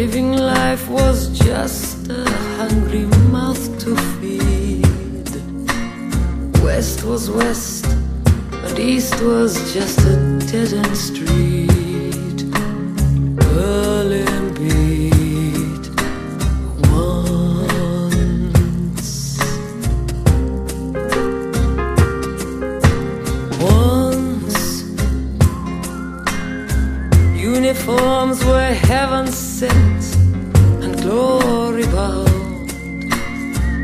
Living life was just a hungry mouth to feed. West was west, but east was just a dead end street. Uniforms were heaven sent and glory bound.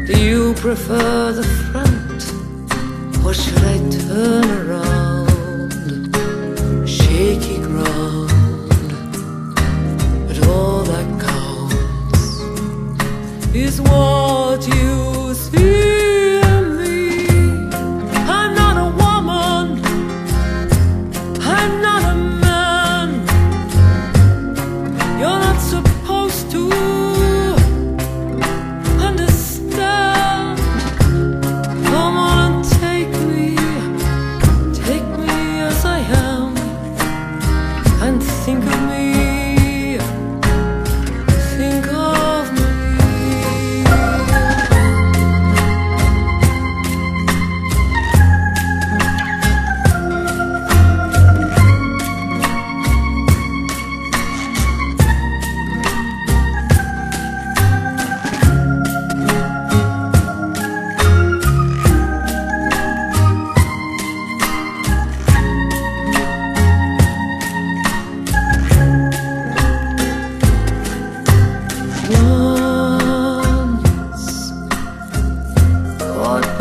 Do you prefer the front or should I turn around?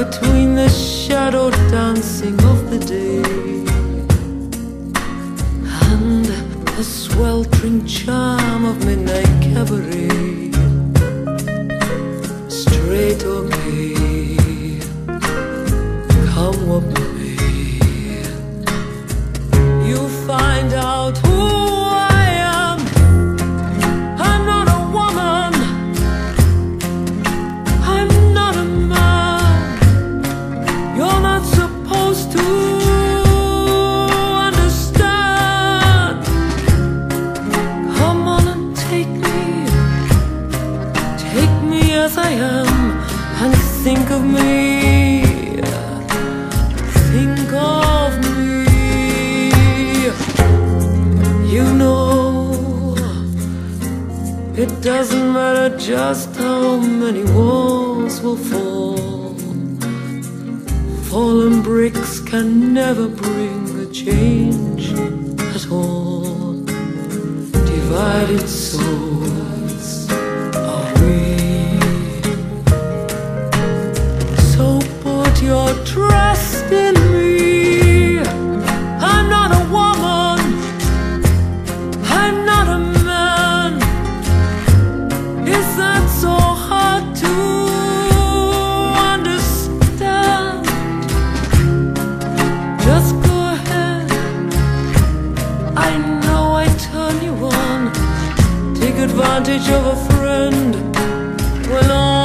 Between the shadow dancing of the day And the sweltering charm of midnight cabaret. Straight or as I am and think of me. Think of me. You know. It doesn't matter just how many walls will fall. Fallen bricks can never bring a change at all. Divided souls advantage of a friend. When all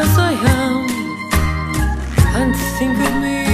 as I am and think of me